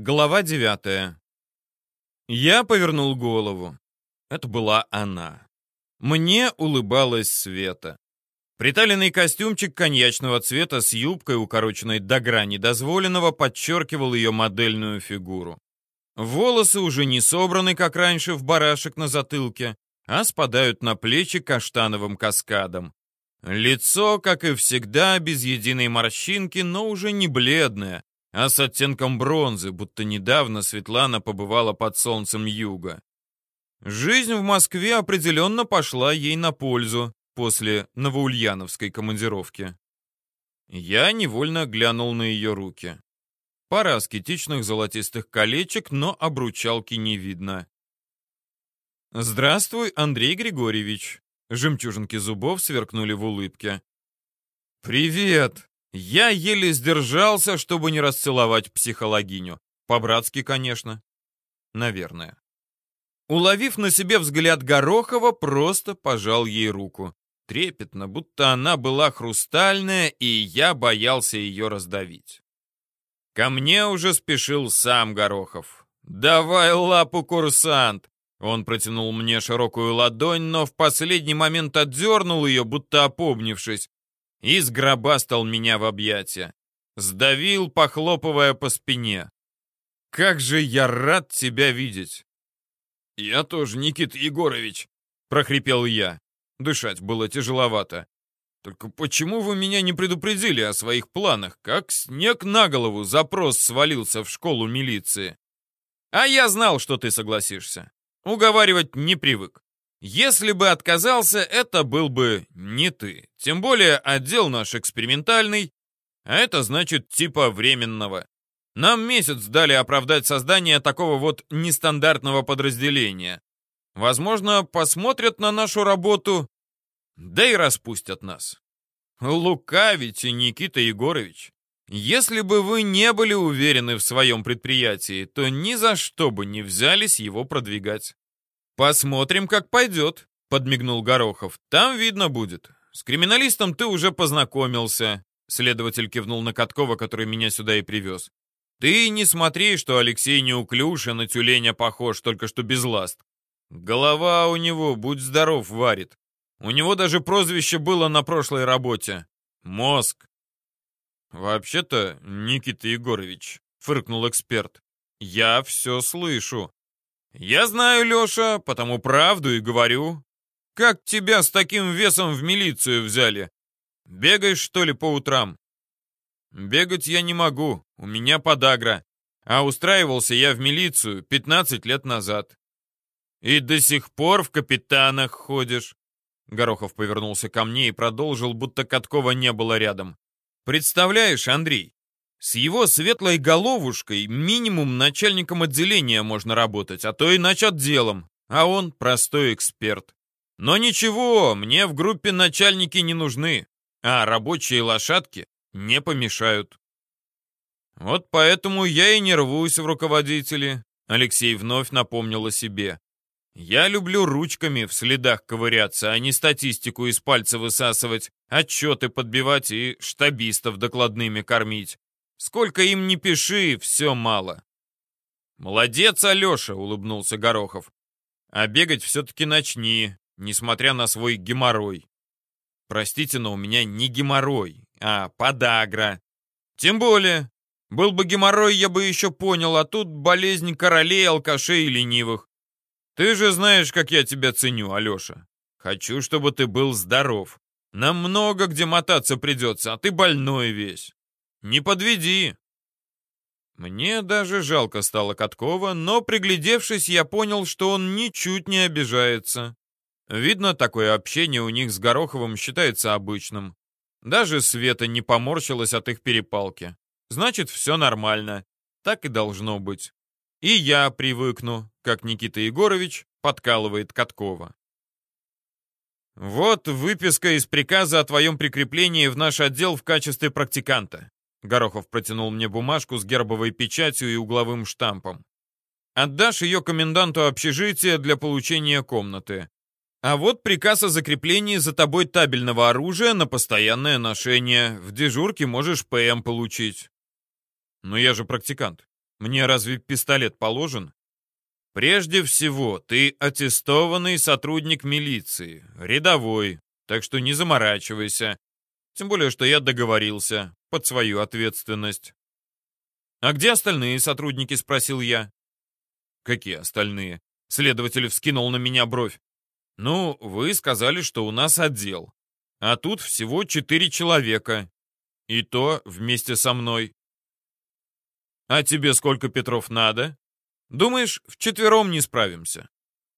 Глава девятая. Я повернул голову. Это была она. Мне улыбалась Света. Приталенный костюмчик коньячного цвета с юбкой, укороченной до грани дозволенного, подчеркивал ее модельную фигуру. Волосы уже не собраны, как раньше, в барашек на затылке, а спадают на плечи каштановым каскадом. Лицо, как и всегда, без единой морщинки, но уже не бледное, а с оттенком бронзы, будто недавно Светлана побывала под солнцем юга. Жизнь в Москве определенно пошла ей на пользу после новоульяновской командировки. Я невольно глянул на ее руки. Пара аскетичных золотистых колечек, но обручалки не видно. «Здравствуй, Андрей Григорьевич!» Жемчужинки зубов сверкнули в улыбке. «Привет!» Я еле сдержался, чтобы не расцеловать психологиню. По-братски, конечно. Наверное. Уловив на себе взгляд Горохова, просто пожал ей руку. Трепетно, будто она была хрустальная, и я боялся ее раздавить. Ко мне уже спешил сам Горохов. «Давай лапу, курсант!» Он протянул мне широкую ладонь, но в последний момент отдернул ее, будто опомнившись, и сгробастал меня в объятия. Сдавил, похлопывая по спине. «Как же я рад тебя видеть!» «Я тоже, Никит Егорович!» — прохрипел я. Дышать было тяжеловато. «Только почему вы меня не предупредили о своих планах? Как снег на голову запрос свалился в школу милиции!» «А я знал, что ты согласишься. Уговаривать не привык. Если бы отказался, это был бы не ты. Тем более отдел наш экспериментальный, а это значит типа временного. Нам месяц дали оправдать создание такого вот нестандартного подразделения. Возможно, посмотрят на нашу работу, да и распустят нас. Лукавите, Никита Егорович. Если бы вы не были уверены в своем предприятии, то ни за что бы не взялись его продвигать. «Посмотрим, как пойдет», — подмигнул Горохов. «Там видно будет. С криминалистом ты уже познакомился», — следователь кивнул на Каткова, который меня сюда и привез. «Ты не смотри, что Алексей неуклюж и на тюленя похож, только что без ласт. Голова у него, будь здоров, варит. У него даже прозвище было на прошлой работе. Мозг». «Вообще-то, Никита Егорович», — фыркнул эксперт, — «я все слышу. «Я знаю, Леша, потому правду и говорю. Как тебя с таким весом в милицию взяли? Бегаешь, что ли, по утрам?» «Бегать я не могу, у меня подагра, а устраивался я в милицию 15 лет назад». «И до сих пор в капитанах ходишь?» Горохов повернулся ко мне и продолжил, будто Каткова не было рядом. «Представляешь, Андрей, с его светлой головушкой минимум начальником отделения можно работать, а то и начотделом, а он простой эксперт. Но ничего, мне в группе начальники не нужны, а рабочие лошадки не помешают. Вот поэтому я и не рвусь в руководители. Алексей вновь напомнил о себе. Я люблю ручками в следах ковыряться, а не статистику из пальца высасывать, отчеты подбивать и штабистов докладными кормить. Сколько им не пиши, все мало. Молодец, Алеша, улыбнулся Горохов. А бегать все-таки начни, несмотря на свой геморрой. Простите, но у меня не геморрой, а подагра. Тем более, был бы геморрой, я бы еще понял, а тут болезнь королей, алкашей и ленивых. Ты же знаешь, как я тебя ценю, Алеша. Хочу, чтобы ты был здоров. Нам много где мотаться придется, а ты больной весь. Не подведи!» Мне даже жалко стало Каткова, но, приглядевшись, я понял, что он ничуть не обижается. Видно, такое общение у них с Гороховым считается обычным. Даже Света не поморщилась от их перепалки. Значит, все нормально. Так и должно быть. И я привыкну, как Никита Егорович подкалывает Каткова. Вот выписка из приказа о твоем прикреплении в наш отдел в качестве практиканта. Горохов протянул мне бумажку с гербовой печатью и угловым штампом. «Отдашь ее коменданту общежития для получения комнаты. А вот приказ о закреплении за тобой табельного оружия на постоянное ношение. В дежурке можешь ПМ получить». «Но я же практикант». Мне разве пистолет положен? Прежде всего, ты аттестованный сотрудник милиции, рядовой, так что не заморачивайся. Тем более, что я договорился под свою ответственность. «А где остальные сотрудники?» — спросил я. «Какие остальные?» — следователь вскинул на меня бровь. «Ну, вы сказали, что у нас отдел. А тут всего четыре человека. И то вместе со мной. А тебе сколько Петров надо? Думаешь, вчетвером не справимся?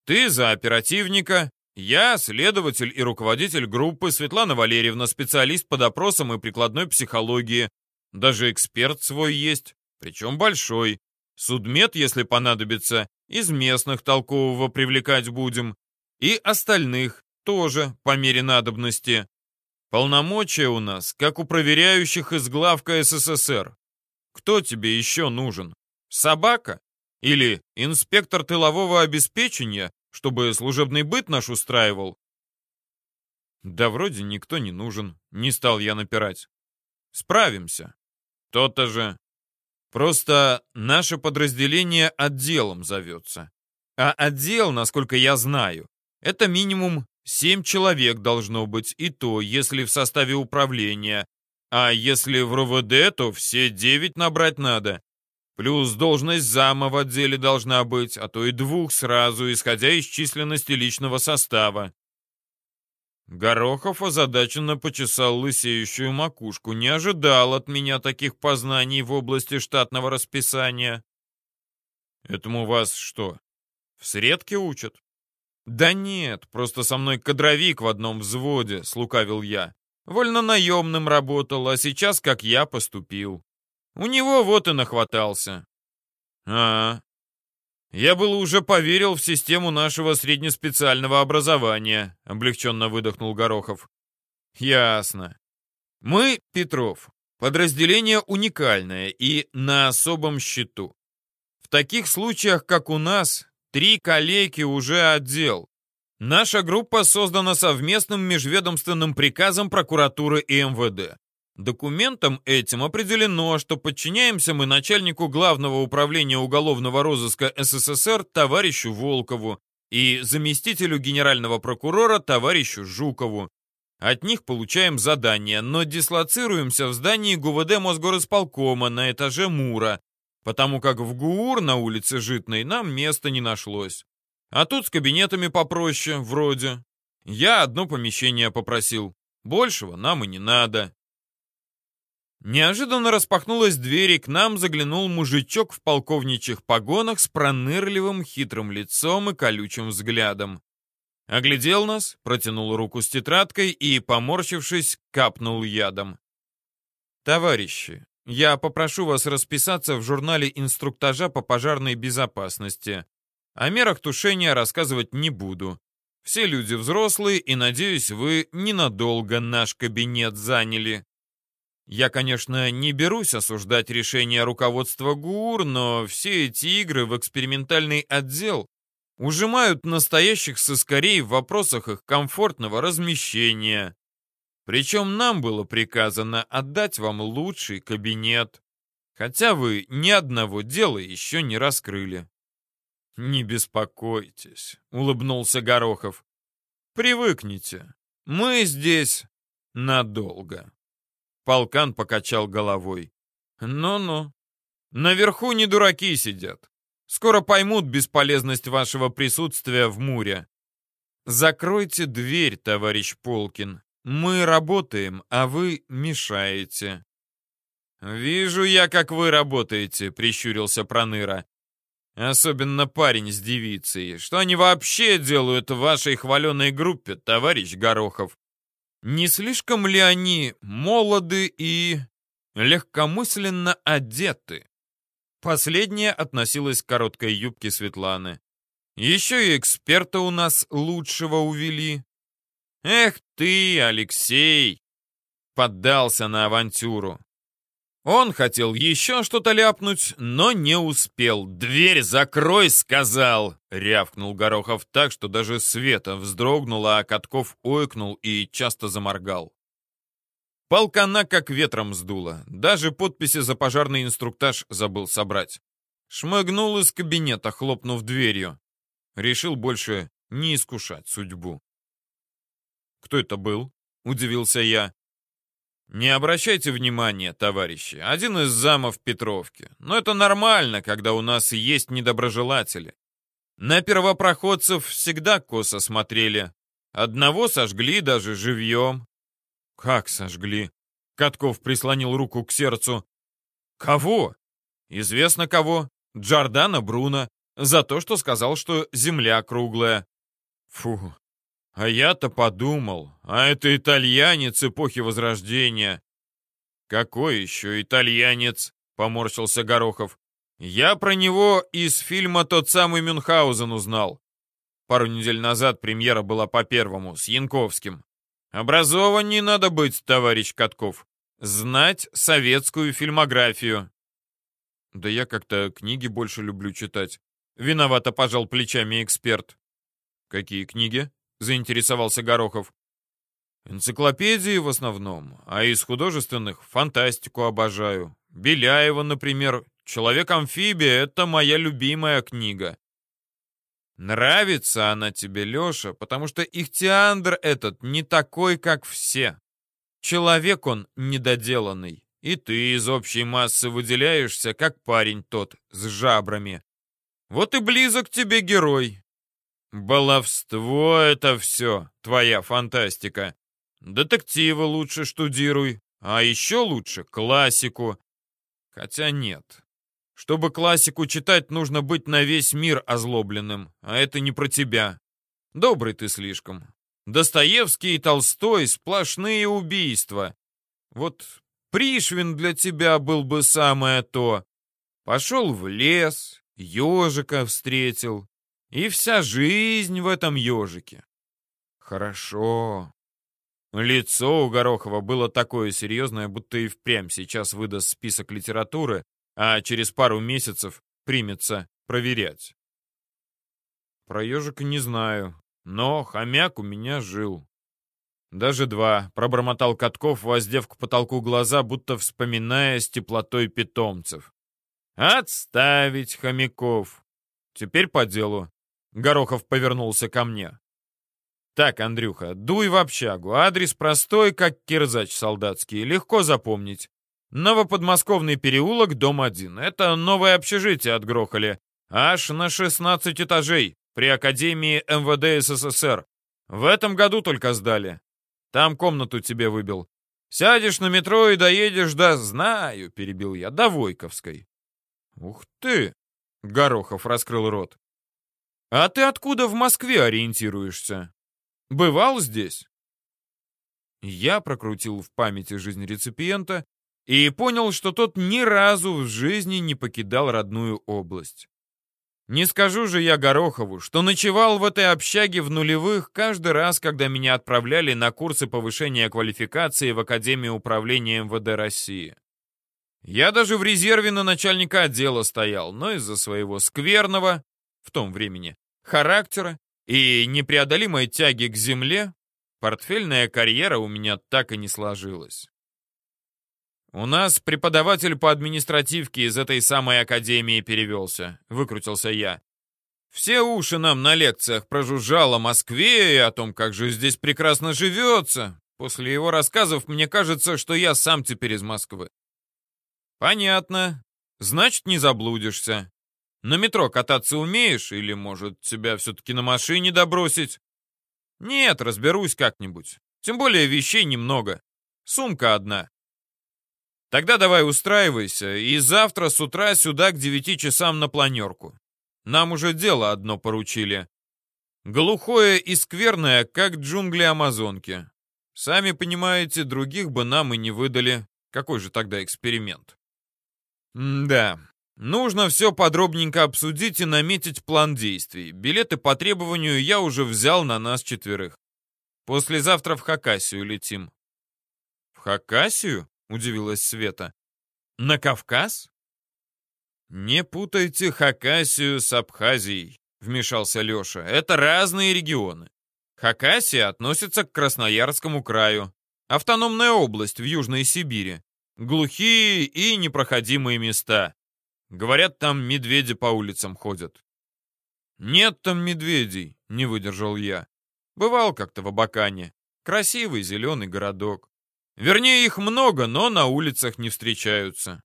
Ты за оперативника, я следователь и руководитель группы, Светлана Валерьевна специалист по допросам и прикладной психологии. Даже эксперт свой есть, причем большой. Судмед, если понадобится, из местных толкового привлекать будем. И остальных тоже по мере надобности. Полномочия у нас, как у проверяющих из главка СССР. Кто тебе еще нужен? Собака? Или инспектор тылового обеспечения, чтобы служебный быт наш устраивал? Да вроде никто не нужен, не стал я напирать. Справимся. То-то же. Просто наше подразделение отделом зовется. А отдел, насколько я знаю, это минимум семь человек должно быть, и то, если в составе управления. А если в РОВД, то все девять набрать надо. Плюс должность зама в отделе должна быть, а то и двух сразу, исходя из численности личного состава. Горохов озадаченно почесал лысеющую макушку. Не ожидал от меня таких познаний в области штатного расписания. Этому вас что, в средке учат? Да нет, просто со мной кадровик в одном взводе, слукавил я. Вольнонаемным работал, а сейчас как я поступил. У него вот и нахватался. А, я было уже поверил в систему нашего среднеспециального образования, облегченно выдохнул Горохов. Ясно. Мы, Петров, подразделение уникальное и на особом счету. В таких случаях, как у нас, три коллеги уже отдел. Наша группа создана совместным межведомственным приказом прокуратуры и МВД. Документом этим определено, что подчиняемся мы начальнику Главного управления уголовного розыска СССР товарищу Волкову и заместителю генерального прокурора товарищу Жукову. От них получаем задание, но дислоцируемся в здании ГУВД Мосгорисполкома на этаже Мура, потому как в ГУР на улице Житной нам места не нашлось. А тут с кабинетами попроще, вроде. Я одно помещение попросил. Большего нам и не надо. Неожиданно распахнулась дверь, и к нам заглянул мужичок в полковничьих погонах с пронырливым хитрым лицом и колючим взглядом. Оглядел нас, протянул руку с тетрадкой и, поморщившись, капнул ядом. «Товарищи, я попрошу вас расписаться в журнале инструктажа по пожарной безопасности. О мерах тушения рассказывать не буду. Все люди взрослые, и, надеюсь, вы ненадолго наш кабинет заняли». Я, конечно, не берусь осуждать решение руководства ГУР, но все эти игры в экспериментальный отдел ужимают настоящих сыскарей в вопросах их комфортного размещения. Причем нам было приказано отдать вам лучший кабинет, хотя вы ни одного дела еще не раскрыли. «Не беспокойтесь», — улыбнулся Горохов. «Привыкните. Мы здесь надолго». Полкан покачал головой. «Ну-ну. Наверху не дураки сидят. Скоро поймут бесполезность вашего присутствия в Муре. Закройте дверь, товарищ Полкин. Мы работаем, а вы мешаете». «Вижу я, как вы работаете», — прищурился Проныра. «Особенно парень с девицей. Что они вообще делают в вашей хваленой группе, товарищ Горохов? Не слишком ли они молоды и легкомысленно одеты? Последняя относилась к короткой юбке Светланы. Еще и эксперта у нас лучшего увели. Эх ты, Алексей! Поддался на авантюру. Он хотел еще что-то ляпнуть, но не успел. «Дверь закрой!» — сказал! — рявкнул Горохов так, что даже Света вздрогнула, а Катков ойкнул и часто заморгал. Полкана как ветром сдуло. Даже подписи за пожарный инструктаж забыл собрать. Шмыгнул из кабинета, хлопнув дверью. Решил больше не искушать судьбу. «Кто это был?» — удивился я. «Не обращайте внимания, товарищи. Один из замов Петровки. Но это нормально, когда у нас есть недоброжелатели. На первопроходцев всегда косо смотрели. Одного сожгли даже живьем». «Как сожгли?» Катков прислонил руку к сердцу. «Кого?» «Известно кого. Джордана Бруно. За то, что сказал, что земля круглая». «Фу, а я-то подумал, а это итальянец эпохи Возрождения. Какой еще итальянец? Поморщился Горохов. Я про него из фильма «Тот самый Мюнхгаузен» узнал. Пару недель назад премьера была по первому, с Янковским. Образованней надо быть, товарищ Катков. Знать советскую фильмографию. Да я как-то книги больше люблю читать. Виновато пожал плечами эксперт. Какие книги? Заинтересовался Горохов. Энциклопедии в основном, а из художественных фантастику обожаю. Беляева, например, «Человек-амфибия» — это моя любимая книга. Нравится она тебе, Леша, потому что ихтиандр этот не такой, как все. Человек он недоделанный, и ты из общей массы выделяешься, как парень тот с жабрами. Вот и близок тебе герой, «Баловство это все, твоя фантастика. Детективы лучше штудируй, а еще лучше классику. Хотя нет. Чтобы классику читать, нужно быть на весь мир озлобленным, а это не про тебя. Добрый ты слишком. Достоевский и Толстой — сплошные убийства. Вот Пришвин для тебя был бы самое то. Пошел в лес, ежика встретил, и вся жизнь в этом ежике. Хорошо. Лицо у Горохова было такое серьезное, будто и впрямь сейчас выдаст список литературы, а через пару месяцев примется проверять. Про ежика не знаю, но хомяк у меня жил. Даже два, пробормотал Катков, воздев к потолку глаза, будто вспоминая с теплотой питомцев. Отставить хомяков. Теперь по делу. Горохов повернулся ко мне. «Так, Андрюха, дуй в общагу. Адрес простой, как кирзач солдатский. Легко запомнить. Новоподмосковный переулок, дом 1. Это новое общежитие отгрохали. Аж на 16 этажей. При Академии МВД СССР. В этом году только сдали. Там комнату тебе выбил. Сядешь на метро и доедешь до... Знаю, перебил я, до Войковской. Ух ты! Горохов раскрыл рот. «А ты откуда в Москве ориентируешься? Бывал здесь?» Я прокрутил в памяти жизнь реципиента и понял, что тот ни разу в жизни не покидал родную область. Не скажу же я Горохову, что ночевал в этой общаге в нулевых каждый раз, когда меня отправляли на курсы повышения квалификации в Академию управления МВД России. Я даже в резерве на начальника отдела стоял, но из-за своего скверного, в том времени, характера и непреодолимой тяги к земле, портфельная карьера у меня так и не сложилась. «У нас преподаватель по административке из этой самой академии перевелся», — выкрутился я. «Все уши нам на лекциях прожужжал о Москве и о том, как же здесь прекрасно живется. После его рассказов мне кажется, что я сам теперь из Москвы». «Понятно. Значит, не заблудишься. На метро кататься умеешь или, может, тебя все-таки на машине добросить? Нет, разберусь как-нибудь. Тем более вещей немного. Сумка одна. Тогда давай устраивайся, и завтра с утра сюда к девяти часам на планерку. Нам уже дело одно поручили. Глухое и скверное, как джунгли Амазонки. Сами понимаете, других бы нам и не выдали. Какой же тогда эксперимент? М да, Нужно все подробненько обсудить и наметить план действий. Билеты по требованию я уже взял на нас четверых. Послезавтра в Хакасию летим. В Хакасию? Удивилась Света. На Кавказ? Не путайте Хакасию с Абхазией, вмешался Леша. Это разные регионы. Хакасия относится к Красноярскому краю. Автономная область в Южной Сибири. Глухие и непроходимые места. Говорят, там медведи по улицам ходят. Нет там медведей, не выдержал я. Бывал как-то в Абакане. Красивый зеленый городок. Вернее, их много, но на улицах не встречаются.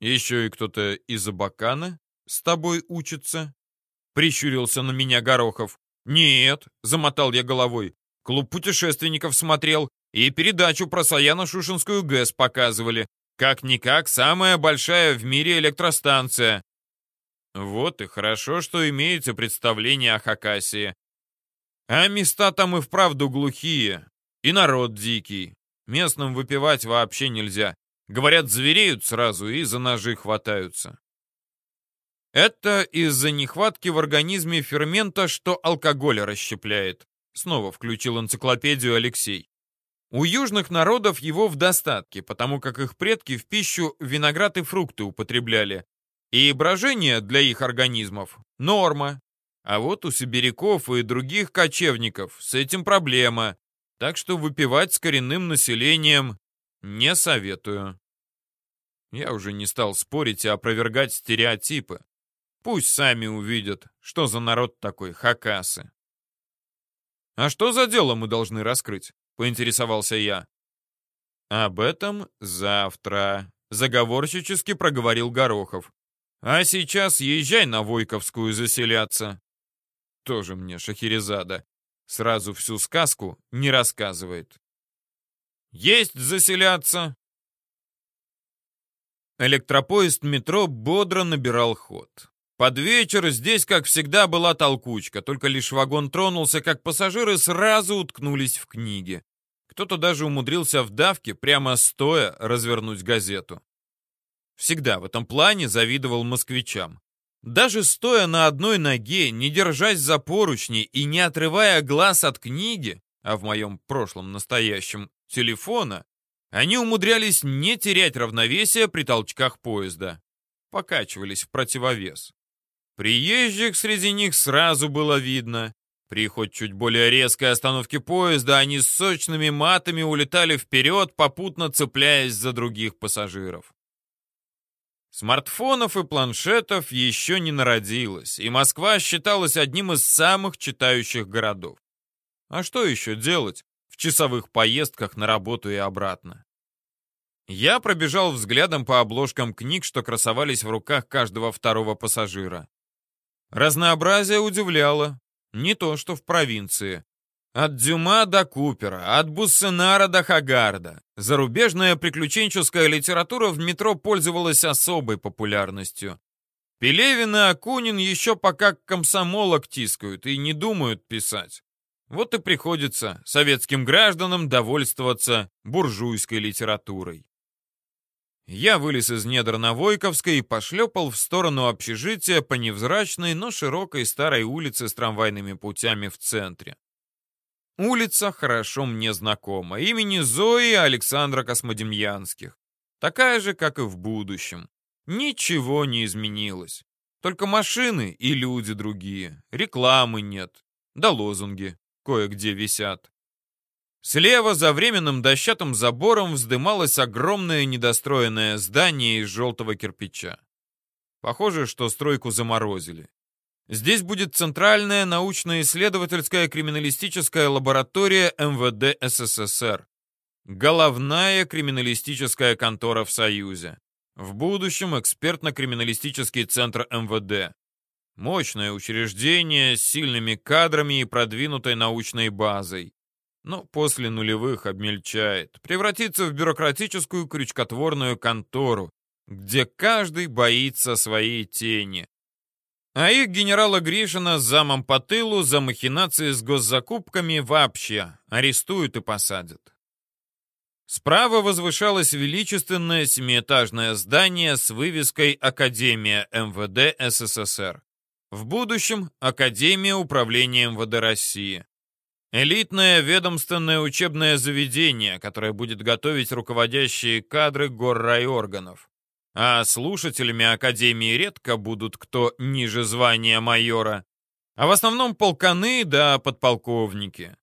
Еще и кто-то из Абакана с тобой учится? Прищурился на меня Горохов. Нет, замотал я головой. Клуб путешественников смотрел и передачу про Саяно-Шушинскую ГЭС показывали. Как-никак, самая большая в мире электростанция. Вот и хорошо, что имеется представление о Хакасии. А места там и вправду глухие. И народ дикий. Местным выпивать вообще нельзя. Говорят, звереют сразу и за ножи хватаются. Это из-за нехватки в организме фермента, что алкоголь расщепляет. Снова включил энциклопедию Алексей. У южных народов его в достатке, потому как их предки в пищу виноград и фрукты употребляли. И брожение для их организмов – норма. А вот у сибиряков и других кочевников с этим проблема, так что выпивать с коренным населением не советую. Я уже не стал спорить и опровергать стереотипы. Пусть сами увидят, что за народ такой хакасы. «А что за дело мы должны раскрыть?» — поинтересовался я. «Об этом завтра», — заговорщически проговорил Горохов. «А сейчас езжай на Войковскую заселяться». Тоже мне Шахерезада. Сразу всю сказку не рассказывает. «Есть заселяться!» Электропоезд метро бодро набирал ход. Под вечер здесь, как всегда, была толкучка, только лишь вагон тронулся, как пассажиры сразу уткнулись в книги. Кто-то даже умудрился в давке, прямо стоя, развернуть газету. Всегда в этом плане завидовал москвичам. Даже стоя на одной ноге, не держась за поручни и не отрывая глаз от книги, а в моем прошлом настоящем телефона, они умудрялись не терять равновесие при толчках поезда. Покачивались в противовес. Приезжих среди них сразу было видно. При хоть чуть более резкой остановке поезда они с сочными матами улетали вперед, попутно цепляясь за других пассажиров. Смартфонов и планшетов еще не народилось, и Москва считалась одним из самых читающих городов. А что еще делать в часовых поездках на работу и обратно? Я пробежал взглядом по обложкам книг, что красовались в руках каждого второго пассажира. Разнообразие удивляло. Не то, что в провинции. От Дюма до Купера, от Буссенара до Хагарда. Зарубежная приключенческая литература в метро пользовалась особой популярностью. Пелевин и Акунин еще пока комсомолок тискают и не думают писать. Вот и приходится советским гражданам довольствоваться буржуйской литературой. Я вылез из недр на Войковской и пошлепал в сторону общежития по невзрачной, но широкой старой улице с трамвайными путями в центре. Улица хорошо мне знакома, имени Зои Александра Космодемьянских. Такая же, как и в будущем. Ничего не изменилось. Только машины и люди другие. Рекламы нет. Да лозунги кое-где висят. Слева за временным дощатым забором вздымалось огромное недостроенное здание из желтого кирпича. Похоже, что стройку заморозили. Здесь будет Центральная научно-исследовательская криминалистическая лаборатория МВД СССР. Головная криминалистическая контора в Союзе. В будущем экспертно-криминалистический центр МВД. Мощное учреждение с сильными кадрами и продвинутой научной базой но после нулевых обмельчает, превратится в бюрократическую крючкотворную контору, где каждый боится своей тени. А их генерала Гришина с замом по тылу за махинации с госзакупками вообще арестуют и посадят. Справа возвышалось величественное семиэтажное здание с вывеской «Академия МВД СССР». В будущем – Академия управления МВД России. Элитное ведомственное учебное заведение, которое будет готовить руководящие кадры горрайорганов. А слушателями Академии редко будут кто ниже звания майора, а в основном полканы да подполковники.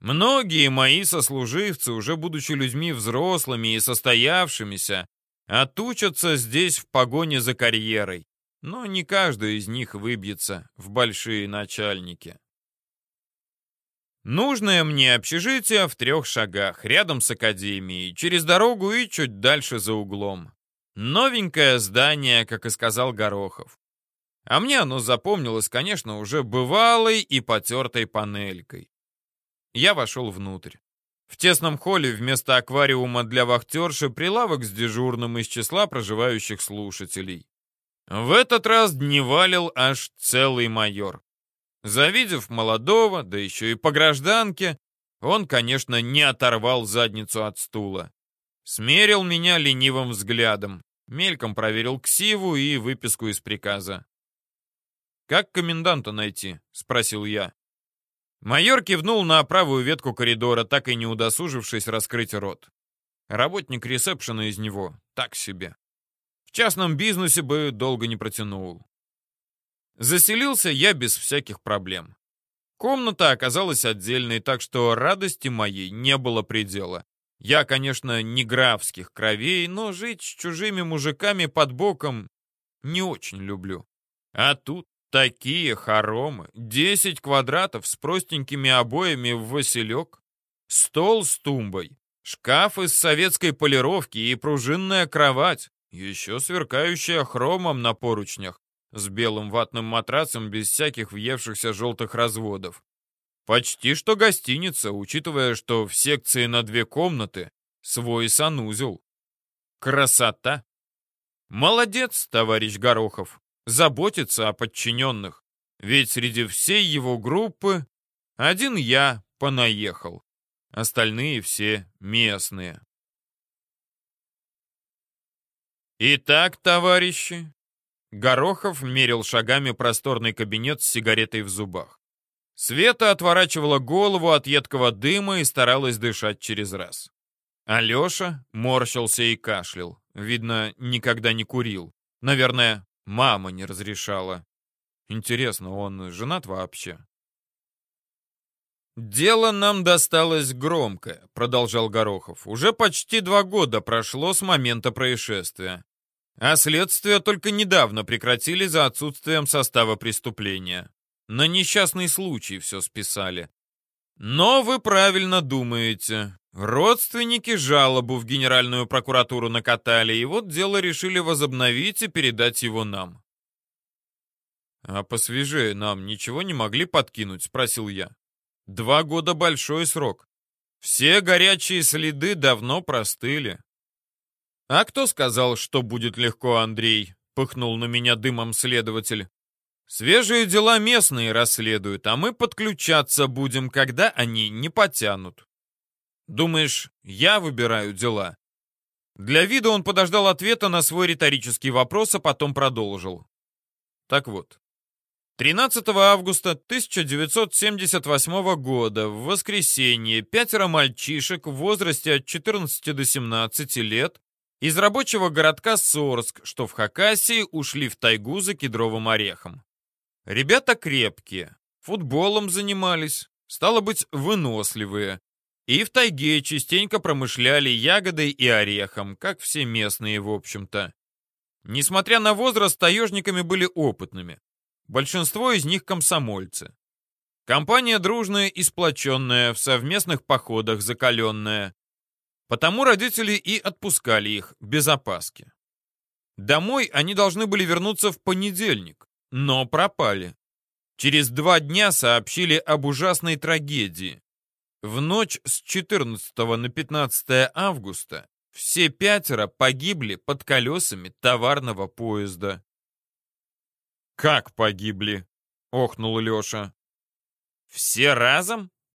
Многие мои сослуживцы, уже будучи людьми взрослыми и состоявшимися, Отучатся здесь в погоне за карьерой, но не каждый из них выбьется в большие начальники. Нужное мне общежитие в трех шагах, рядом с академией, через дорогу и чуть дальше за углом. Новенькое здание, как и сказал Горохов. А мне оно запомнилось, конечно, уже бывалой и потертой панелькой. Я вошел внутрь. В тесном холле вместо аквариума для вахтерши прилавок с дежурным из числа проживающих слушателей. В этот раз дневалил аж целый майор. Завидев молодого, да еще и по гражданке, он, конечно, не оторвал задницу от стула. Смерил меня ленивым взглядом, мельком проверил ксиву и выписку из приказа. «Как коменданта найти?» — спросил я. Майор кивнул на правую ветку коридора, так и не удосужившись раскрыть рот. Работник ресепшена из него так себе. В частном бизнесе бы долго не протянул. Заселился я без всяких проблем. Комната оказалась отдельной, так что радости моей не было предела. Я, конечно, не графских кровей, но жить с чужими мужиками под боком не очень люблю. А тут такие хоромы. Десять квадратов с простенькими обоями в василек, стол с тумбой, шкаф из советской полировки и пружинная кровать, еще сверкающая хромом на поручнях с белым ватным матрацем без всяких въевшихся желтых разводов. Почти что гостиница, учитывая, что в секции на две комнаты свой санузел. Красота! Молодец, товарищ Горохов, заботится о подчиненных. Ведь среди всей его группы один я понаехал. Остальные все местные. Итак, товарищи, Горохов мерил шагами просторный кабинет с сигаретой в зубах. Света отворачивала голову от едкого дыма и старалась дышать через раз. Алеша морщился и кашлял. Видно, никогда не курил. Наверное, мама не разрешала. Интересно, он женат вообще? «Дело нам досталось громкое», — продолжал Горохов. «Уже почти два года прошло с момента происшествия. А следствие только недавно прекратили за отсутствием состава преступления. На несчастный случай все списали. Но вы правильно думаете. Родственники жалобу в Генеральную прокуратуру накатали, и вот дело решили возобновить и передать его нам. «А посвежее нам ничего не могли подкинуть?» — спросил я. «Два года — большой срок. Все горячие следы давно простыли. «А кто сказал, что будет легко, Андрей?» — пыхнул на меня дымом следователь. «Свежие дела местные расследуют, а мы подключаться будем, когда они не потянут». «Думаешь, я выбираю дела?» Для вида он подождал ответа на свой риторический вопрос, а потом продолжил. Так вот, 13 августа 1978 года, в воскресенье, пятеро мальчишек в возрасте от 14 до 17 лет из рабочего городка Сорск, что в Хакасии, ушли в тайгу за кедровым орехом. Ребята крепкие, футболом занимались, стало быть, выносливые. И в тайге частенько промышляли ягодой и орехом, как все местные, в общем-то. Несмотря на возраст, таежниками были опытными. Большинство из них комсомольцы. Компания дружная и сплоченная, в совместных походах закаленная. Потому родители и отпускали их без опаски. Домой они должны были вернуться в понедельник, но пропали. Через два дня сообщили об ужасной трагедии. В ночь с 14 на 15 августа все пятеро погибли под колесами товарного поезда. «Как погибли?» — охнул Леша. «Все разом?»